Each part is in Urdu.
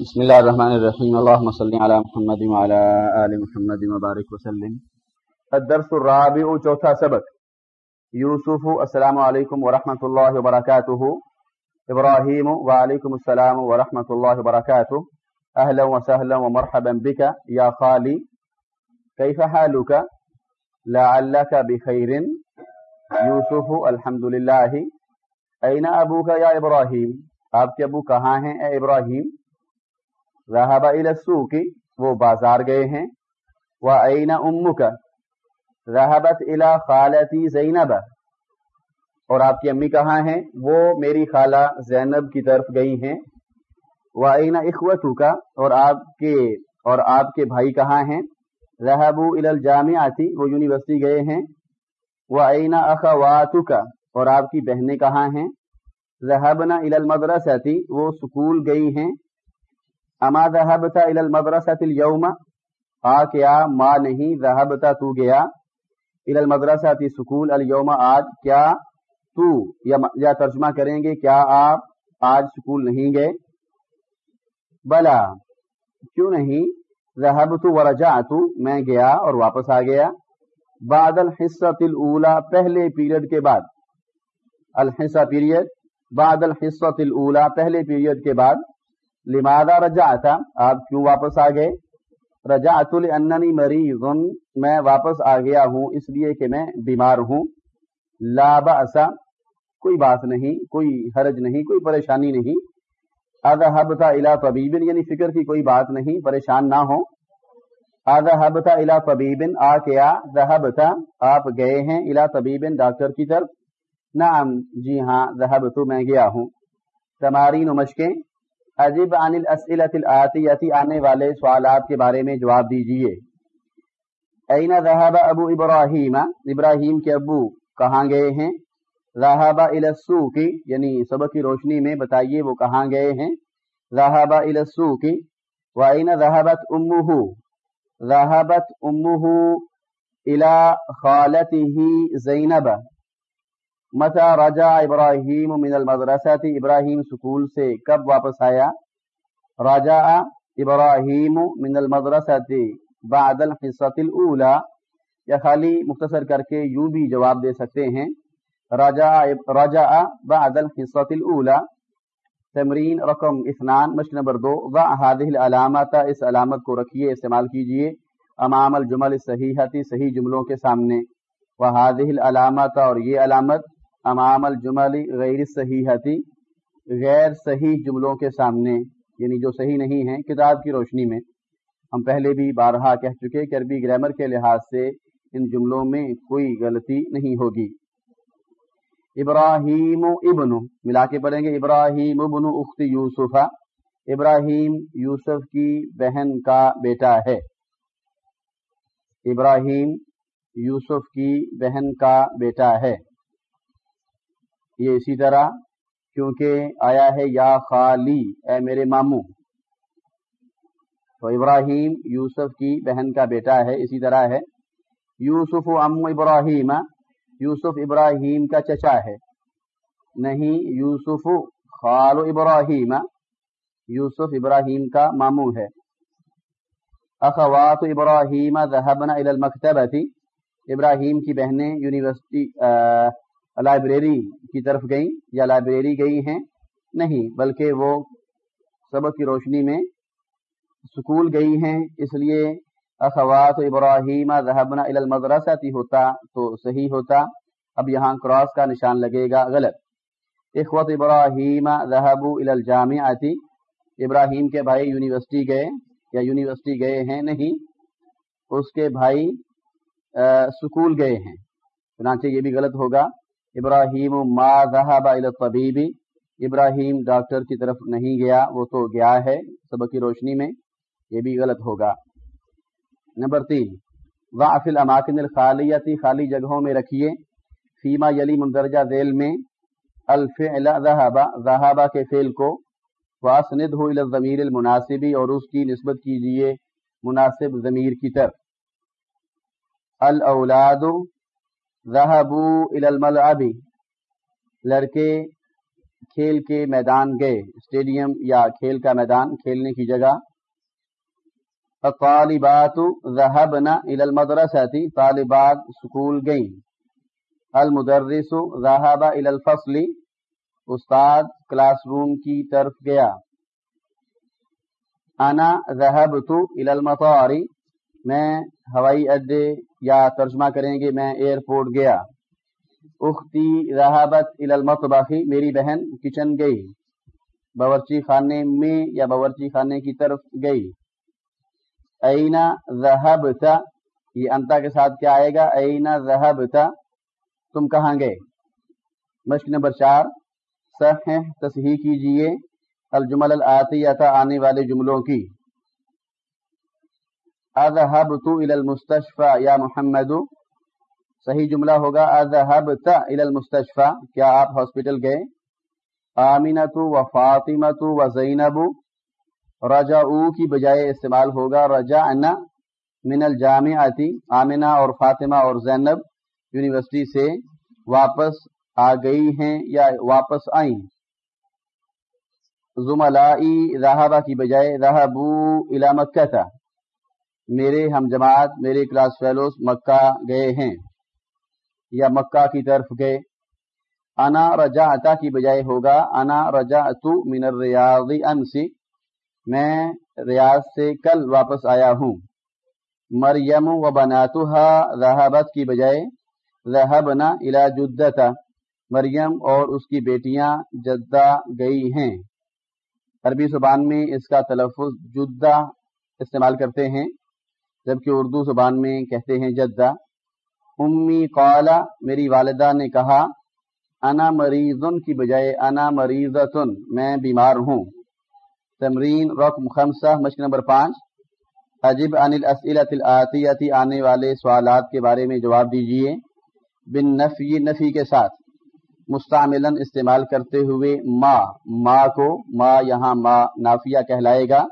بسم الله الرحمن الرحيم اللهم صل على محمد وعلى آل محمد وبارك وسلم. الدرس الرابع چوتھا سبق. یوسف، السلام علیکم ورحمۃ اللہ وبرکاتہ. ابراہیم، وعلیکم السلام ورحمۃ اللہ وبرکاتہ اهلا وسهلا ومرحبا بك يا خالي كيف حالك لعلك بخير یوسف الحمد لله اين ابوك يا ابراہیم؟ آپ کے ابو کہاں ہیں اے ابراہیم؟ ذهب الى السوق، وہ بازار گئے ہیں۔ وَأَيْنَ أُمُّكَ؟ ذهبت الى خالتی زینب۔ اور آپ کی امی کہاں ہیں؟ وہ میری خالہ زینب کی طرف گئی ہیں۔ وَأَيْنَ إِخْوَتُكَ؟ اور آپ کے، اور آپ کے بھائی کہاں ہیں؟ ذهبوا الى الجامعة وہ یونیورسٹی گئے ہیں۔ وَأَيْنَ أَخَوَاتُكَ؟ اور آپ کی بہنیں کہاں ہیں؟ ذهبنا الى المدرسة وہ سکول گئی ہیں۔ اما ذهبت الى المدرسة اليوم؟ آ کیا ما نہیں ذهبت تو گیا۔ الى المدرسة سکول اليوم آج کیا تو؟ یا ترجمہ کریں گے، کیا آپ آج سکول نہیں گئے بلا، کیوں نہیں؟ ذهبت ورجعت میں گیا اور واپس آ گیا۔ بعد الحصۃ الاولى، پہلے پیریڈ کے بعد۔ الحصہ پیریڈ بعد الحصۃ الاولى، پہلے پیریڈ کے بعد۔ لماذا رجعت؟ آپ کیوں واپس آ گئے؟ رجعت لاننی مریض، میں واپس آ گیا ہوں، اس لیے کہ میں بیمار ہوں۔ لا باس کوئی بات نہیں، کوئی حرج نہیں، کوئی پریشانی نہیں۔ اذهبت الى طبيب یعنی فکر کی کوئی بات نہیں، پریشان نہ ہو اذهبت الى طبيب آ کیا ذهبت، آپ گئے ہیں الى طبيب ڈاکٹر کی طرف۔ نعم جی ہاں ذهبت، میں گیا ہوں۔ تمارین و مشقیں۔ عجیب عن الاسئلت الاتیتی آنے والے سوالات کے بارے میں جواب دیجیے۔ این ذهب ابو ابراہیم ابراہیم کے ابو کہاں گئے ہیں؟ ذهب الى السوق یعنی سبق کی روشنی میں بتائیے وہ کہاں گئے ہیں؟ ذهب الى السوق، وَأَيْنَ ذَهَبَتْ أُمُّهُ؟ ذَهَبَتْ أُمُّهُ إِلَى خَالَتِهِ زَيْنَبَ۔ متا رجا ابراہیم من المدرسہ ابراہیم سکول سے کب واپس آیا؟ رجا ابراہیم من المدرسہ بعد الحصۃ الاولى یا خالی مختصر کر کے یوں بھی جواب دے سکتے ہیں۔ رجا رجا بعد الحصۃ الاولى تمرین رقم اثنان، مشق نمبر دو۔ ضع هذه العلامات اس علامت کو رکھیے، استعمال کیجیے۔ امام الجمل الصحیحتی صحیح جملوں کے سامنے۔ وهذه العلامات اور یہ علامت امام الجمل غیر صحیحتی، غیر صحیح جملوں کے سامنے یعنی جو صحیح نہیں ہیں، کتاب کی روشنی میں۔ ہم پہلے بھی بارہا کہہ چکے کہ عربی گرامر کے لحاظ سے ان جملوں میں کوئی غلطی نہیں ہوگی۔ ابراہیم ابن، ملا کے پڑھیں گے، ابراہیم ابن اخت یوسف۔ ابراہیم یوسف کی بہن کا بیٹا ہے۔ ابراہیم یوسف کی بہن کا بیٹا ہے۔ یہ اسی طرح کیونکہ آیا ہے یا خالی، اے میرے ماموں۔ تو ابراہیم، یوسف کی بہن کا بیٹا ہے، اسی طرح ہے۔ یوسف ام ابراہیم، یوسف ابراہیم کا چچا ہے۔ نہیں، یوسف خال ابراہیم، یوسف ابراہیم کا ماموں ہے۔ اخوات ابراہیم ذهبنا الى المکتبہ ابراہیم کی بہنیں، یونیورسٹی لائبریری کی طرف گئیں یا لائبریری گئی ہیں؟ نہیں، بلکہ وہ سبق کی روشنی میں سکول گئی ہیں، اس لیے اخوات ابراہیم ذهبنا الى المدرسہ ہوتا تو صحیح ہوتا۔ اب یہاں کراس کا نشان لگے گا غلط۔ اخوت ابراہیم ذهبوا الى الجامعہ ابراہیم کے بھائی یونیورسٹی گئے یا یونیورسٹی گئے ہیں؟ نہیں، اس کے بھائی سکول گئے ہیں۔ چنانچہ یہ بھی غلط ہوگا۔ ابراہیم ما ذهب الى الطبيب ابراہیم ڈاکٹر کی طرف نہیں گیا، وہ تو گیا ہے سبق کی روشنی میں، یہ بھی غلط ہوگا۔ نمبر تین ضعف الاماکن الخالیتی خالی جگہوں میں رکھیے۔ فیما یلی مندرجہ ذیل میں، الفعل ذهب ذهب کے فعل کو، واسندہ الى الضمیر المناسبی اور اس کی نسبت کیجیے مناسب ضمیر کی طرف۔ الاولاد الى الملعب. لڑکے کھیل کے میدان گئے. اسٹیڈیم یا کھیل کا میدان، کھیلنے کی جگہ. طالبات ذهبنا الى المدرسة. طالبات سکول گئیں. المدرس ذهب الى الفصل. استاد کلاس روم کی طرف گیا. انا ذهبت الى المطار. میں ہوائی اڈے یا ترجمہ کریں گے، میں ایئرپورٹ گیا۔ اختی ذهبت الى میری بہن کچن گئی۔ باورچی خانے میں یا باورچی خانے کی طرف گئی۔ اینا ذہبتا یہ انتا کے ساتھ کیا آئے گا؟ اینا ذہبتا تم کہاں گئے؟ مشق نمبر چار، صحیح تصحیح کیجیے الجمل الاتیتا آنے والے جملوں کی۔ اذهبت الى المستشفى یا محمد؟ صحیح جملہ ہوگا، اذهبت الى المستشفى. کیا آپ ہاسپٹل گئے؟ آمینت و فاطمت و زینب. رجا او کی بجائے استعمال ہوگا رجا انا من الجامعاتی آمینہ اور فاطمہ اور زینب یونیورسٹی سے واپس آ گئی ہیں یا واپس آئیں؟ زملائی رہابہ کی بجائے رہبو الا مکہ. تھا میرے ہم جماعت، میرے کلاس فیلوز مکہ گئے ہیں۔ یا مکہ کی طرف گئے۔ انا رجا کی بجائے ہوگا، انا رجا من الریاض انسی میں ریاض سے کل واپس آیا ہوں۔ مریم و بناتها ذهبت کی بجائے ذهبنا الى جدتا مریم اور اس کی بیٹیاں جدہ گئی ہیں۔ عربی زبان میں اس کا تلفظ جدہ استعمال کرتے ہیں۔ جبکہ اردو زبان میں کہتے ہیں جدہ، امی قالا، میری والدہ نے کہا، انا مریضن کی بجائے انا مریضتن، میں بیمار ہوں۔ تمرین، رقم خمسہ، مشق نمبر پانچ۔ عجب عن الاسئلت الاتیتی آنے والے سوالات کے بارے میں جواب دیجیے۔ بن نفی نفی کے ساتھ۔ مستعملا استعمال کرتے ہوئے ما ما کو، ما یہاں ما نافیہ کہلائے گا۔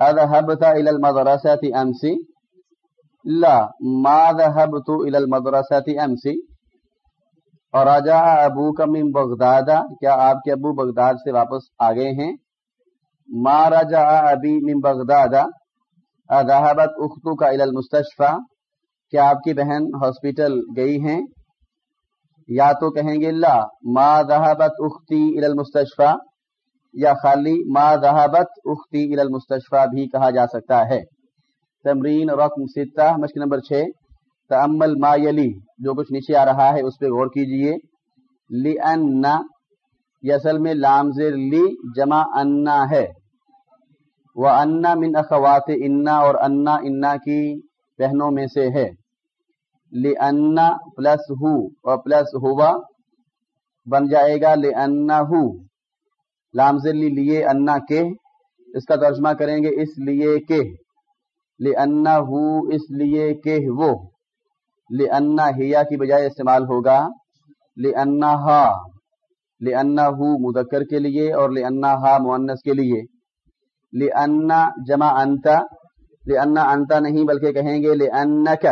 اذهبت الى المدرسة امسی لا. ما ذهبت الى المدرسة امسی اور راجا ابو کا من بغداد. کیا آپ کے ابو بغداد سے واپس آ گئے ہیں؟ ما رجع ابی من بغداد. ذهبت اختو کا الى المستشفى. کیا آپ کی بہن ہاسپٹل گئی ہیں؟ یا تو کہیں گے لا. ما ذهبت اختی الى المستشفى. یا خالی ما ذهبت اختی الى المستشفى بھی کہا جا سکتا ہے۔ تمرین رقم ستہ، مشق نمبر چھ۔ تأمل ما یلی، جو کچھ نیچے آ رہا ہے اس پہ غور کیجیے۔ لئن یہ اصل میں لامزر لی جمع انا ہے۔ وہ انا من اخوات انا اور انا انا کی بہنوں میں سے ہے۔ لی انا پلس ہو اور پلس ہوا بن جائے گا لے انا ہو۔ لامزلی لیے انا کے۔ اس کا ترجمہ کریں گے اس لیے کہ۔ لے انا ہو، اس لیے کہ وہ۔ لے انا ہیا کی بجائے استعمال ہوگا۔ لے انا ہا۔ لے انا ہو مذکر کے لیے اور لے انا ہا مونس کے لیے۔ لأن جمع انتا لأن انتا نہیں بلکہ کہیں گے لأنک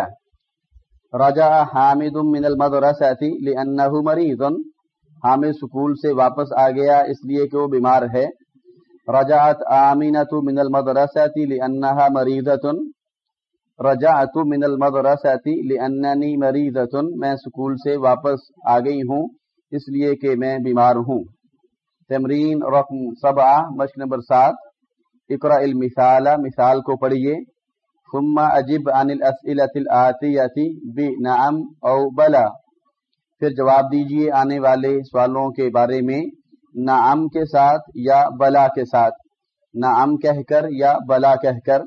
رجع حامد من المدرسة لأنه مریض۔ حامد سکول سے واپس آ گیا، اس لیے کہ وہ بیمار ہے۔ رجعت آمینت من المدرسة لأنها مریضة رجعت من المدرسة لأنني مریضة میں سکول سے واپس آ گئی ہوں، اس لیے کہ میں بیمار ہوں۔ تمرین رقم سبعہ، مشق نمبر سات۔ اقرا المثال، مثال کو پڑھیے۔ ثم اجب عن الاسئلۃ الاتیہ بنعم او بلا۔ پھر جواب دیجیے آنے والے سوالوں کے بارے میں نعم کے ساتھ یا بلا کے ساتھ۔ نعم کہہ کر یا بلا کہہ کر۔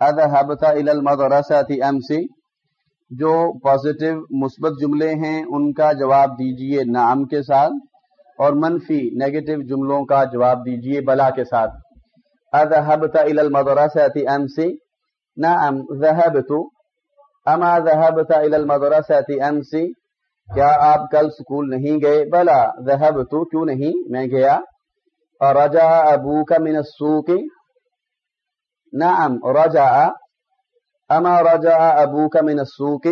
اذهبت الى المدرسة امس۔ جو پازیٹو مثبت جملے ہیں، ان کا جواب دیجیے نعم کے ساتھ اور منفی نیگیٹو جملوں کا جواب دیجیے بلا کے ساتھ۔ اذهبت الى المدرسة امس۔ نعم ذهبت۔ اما ذهبت الى المدرسة امس۔ کیا آپ کل سکول نہیں گئے؟ بلا ذهبت کیوں نہیں؟ میں گیا۔ اور رجع ابوك من السوق۔ نعم، رجع۔ اما رجع ابوك من السوق؟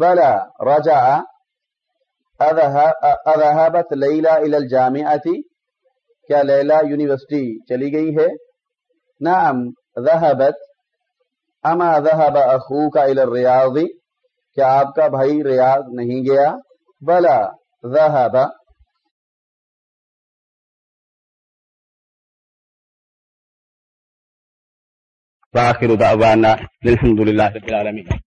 بلا، رجع۔ اذهبت لیلہ الى الجامعہ کیا لیلہ یونیورسٹی چلی گئی ہے؟ نعم ذهبت اما ذهب اخوك الى الریاض کیا آپ کا بھائی ریاض نہیں گیا؟ بلا، ذہب۔ واخر دعوانا الحمد لله رب العالمين